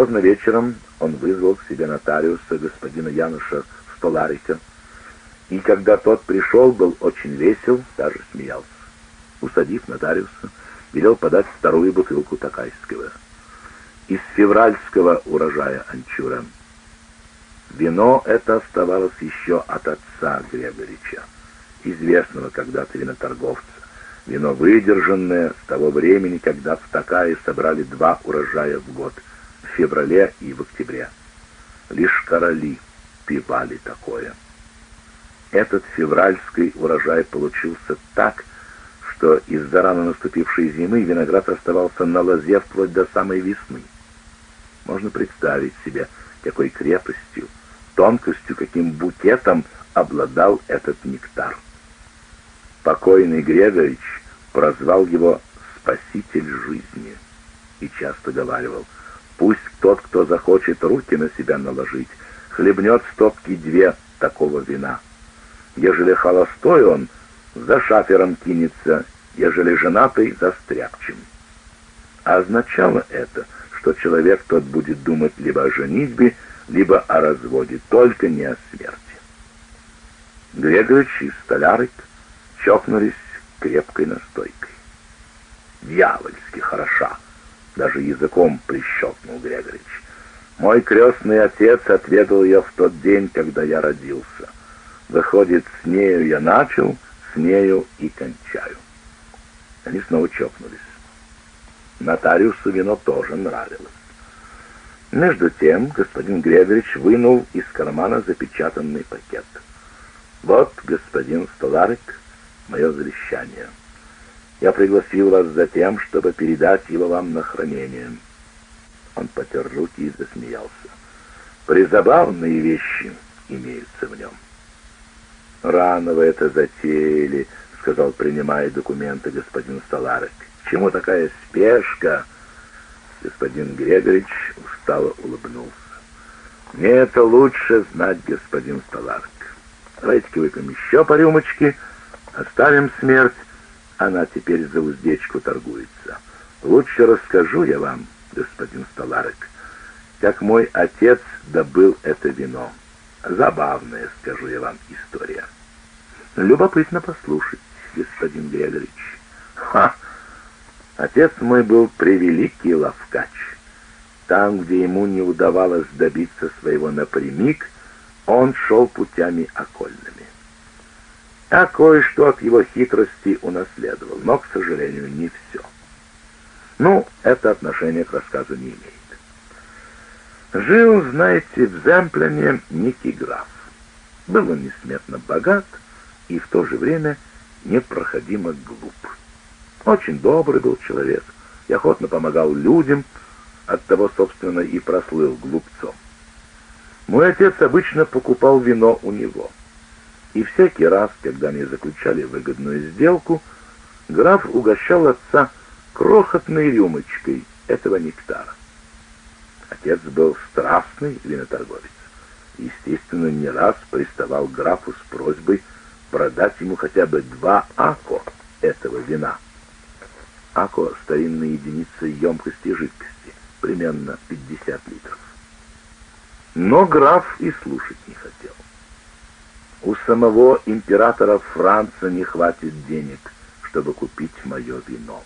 Поздно вечером он вызвал к себе нотариуса господина Януша Столарика, и когда тот пришел, был очень весел, даже смеялся. Усадив нотариуса, велел подать вторую бутылку такайского. Из февральского урожая анчура. Вино это оставалось еще от отца Грегорича, известного когда-то виноторговца. Вино выдержанное с того времени, когда в Такае собрали два урожая в год, феврале и в октябре. Лишь короли пивали такое. Этот февральский урожай получился так, что из-за рано наступившей зимы виноград оставался на лозе вплоть до самой весны. Можно представить себе, какой крепостью, тонкостью, каким букетом обладал этот нектар. Покойный Грегорич прозвал его «спаситель жизни» и часто говаривал, «Пусть тот, кто захочет руки на себя наложить, хлебнет стопки две такого вина» ежели холостой он, за шафером кинется, ежели женатый, за стряпчем. А означало это, что человек тот будет думать либо о женитьбе, либо о разводе, только не о смерти. Грегорич и Столярик чокнулись крепкой настойкой. «Дьявольски хороша!» — даже языком прищелкнул Грегорич. «Мой крестный отец отведал ее в тот день, когда я родился». Выходит, с нею я начал, с нею и кончаю. Они снова чокнулись. Нотариусу вино тоже нравилось. Между тем господин Грегорич вынул из кармана запечатанный пакет. «Вот, господин Столарик, мое завещание. Я пригласил вас за тем, чтобы передать его вам на хранение». Он потер руки и засмеялся. «Призабавные вещи имеются в нем». «Рано вы это затеяли», — сказал, принимая документы господин Столарок. «Чему такая спешка?» Господин Грегорич устало улыбнулся. «Мне это лучше знать, господин Столарок. Давайте-ка выпьем еще по рюмочке, оставим смерть. Она теперь за уздечку торгуется. Лучше расскажу я вам, господин Столарок, как мой отец добыл это вино». Забавная, скажу я вам, история. Любопытно послушать, господин Грегорич. Ха! Отец мой был превеликий ловкач. Там, где ему не удавалось добиться своего напрямик, он шел путями окольными. А кое-что от его хитрости унаследовал, но, к сожалению, не все. Ну, это отношение к рассказу не имеет. Жил, знаете, в Земпляне некий граф. Был он несметно богат и в то же время непроходимо глуп. Очень добрый был человек и охотно помогал людям, оттого, собственно, и прослыл глупцом. Мой отец обычно покупал вино у него. И всякий раз, когда они заключали выгодную сделку, граф угощал отца крохотной рюмочкой этого нектара. Отец был страстный виноторговец. Естественно, не раз приставал графу с просьбой продать ему хотя бы два ако этого вина. Ако — старинная единица емкости жидкости, примерно 50 литров. Но граф и слушать не хотел. У самого императора Франца не хватит денег, чтобы купить мое вино.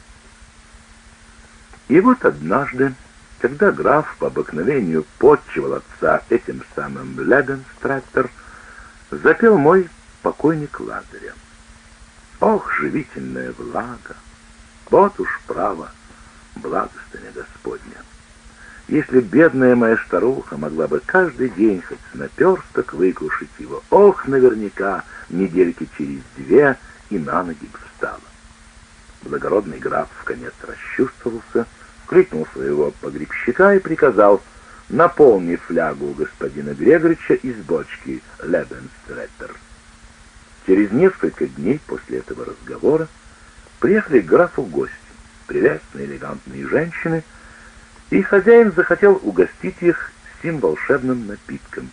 И вот однажды когда граф по обыкновению подчивал отца этим самым Лебенстраттер, запел мой покойник Лазаря. Ох, живительная влага! Вот уж право, благостыня Господня! Если бедная моя старуха могла бы каждый день хоть с наперсток выкушать его, ох, наверняка недельки через две и на ноги бы встала. Благородный граф в конец расчувствовался, кликнул своего погребщика и приказал «Наполни флягу господина Грегорича из бочки Лебенстреттер». Через несколько дней после этого разговора приехали к графу гости, прелестные элегантные женщины, и хозяин захотел угостить их сим волшебным напитком,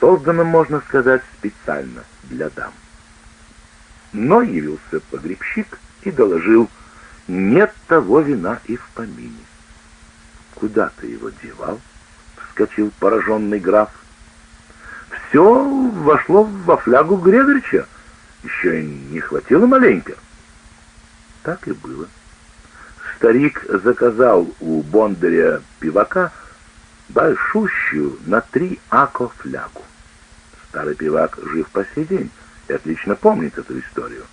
созданным, можно сказать, специально для дам. Но явился погребщик и доложил, нет того вина и в помине. Куда ты его девал? вскочил пораженный граф. «Все вошло во флягу Грегорича. Еще и не хватило маленько». Так и было. Старик заказал у Бондаря пивака большущую на три ако флягу. Старый пивак жив по сей день и отлично помнит эту историю.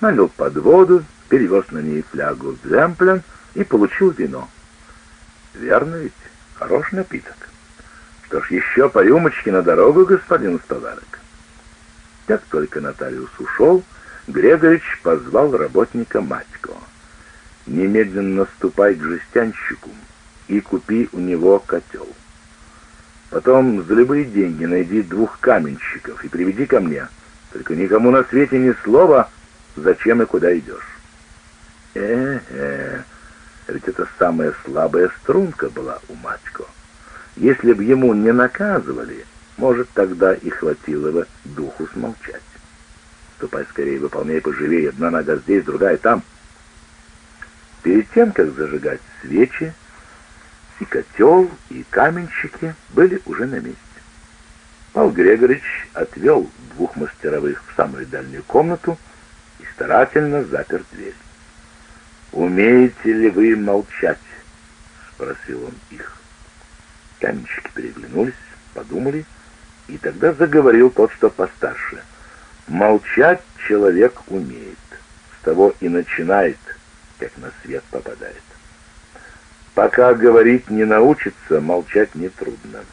Налил под воду, перевез на ней флягу в Земплен и получил вино. Верно ведь? Хороший напиток. Что ж, еще по рюмочке на дорогу, господин столарок. Как только нотариус ушел, Грегорич позвал работника Матько. «Немедленно ступай к жестянщику и купи у него котел. Потом за любые деньги найди двух каменщиков и приведи ко мне. Только никому на свете ни слова, зачем и куда идешь». «Э-э, ведь это самая слабая струнка была у Матько. Если б ему не наказывали, может, тогда и хватило бы духу смолчать. Ступай скорее, выполняй поживее. Одна нога здесь, другая там. Перед тем, как зажигать свечи, и котел, и каменщики были уже на месте. Пал Грегорич отвел двух мастеровых в самую дальнюю комнату и старательно запер дверь. «Умеете ли вы молчать?» — спросил он их. Каменщики переглянулись, подумали, и тогда заговорил тот, что постарше — Молчать человек умеет, с того и начинает, как на свет попадает. Пока говорить не научится, молчать нетрудно. трудно.